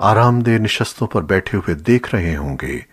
आरामदेह निशस्तों पर बैठे हुए देख रहे होंगे।